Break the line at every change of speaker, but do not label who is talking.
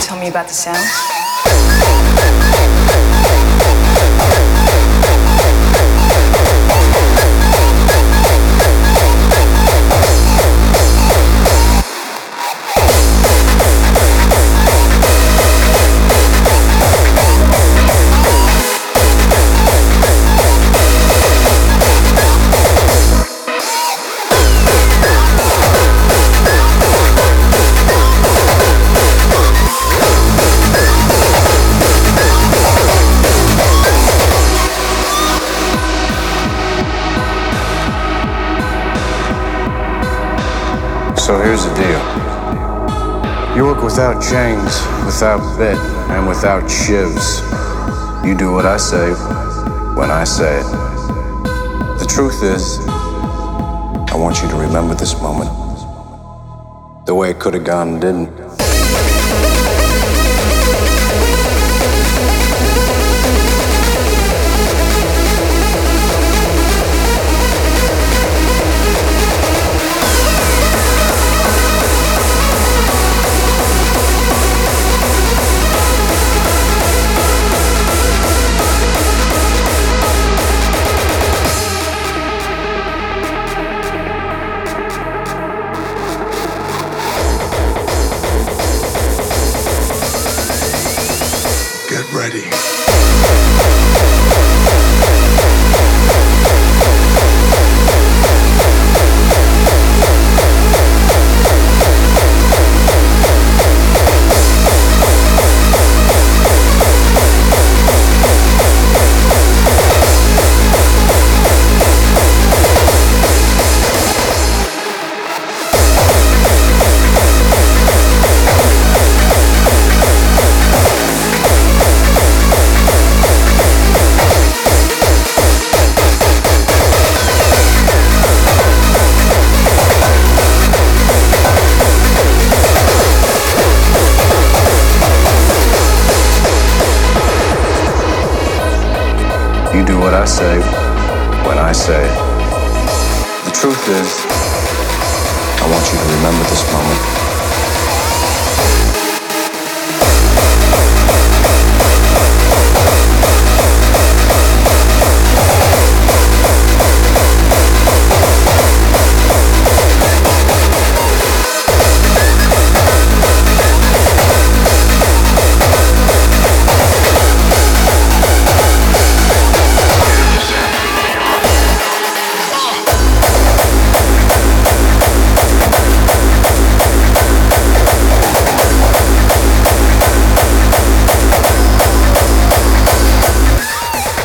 tell me about the sound?
So here's the deal. You work without chains, without bit, and without shivs. You do what I say when I say it. The truth is, I want you to remember this moment the way it could have gone didn't.
Ready.
You do what I say when I say. The truth is, I want you to remember this moment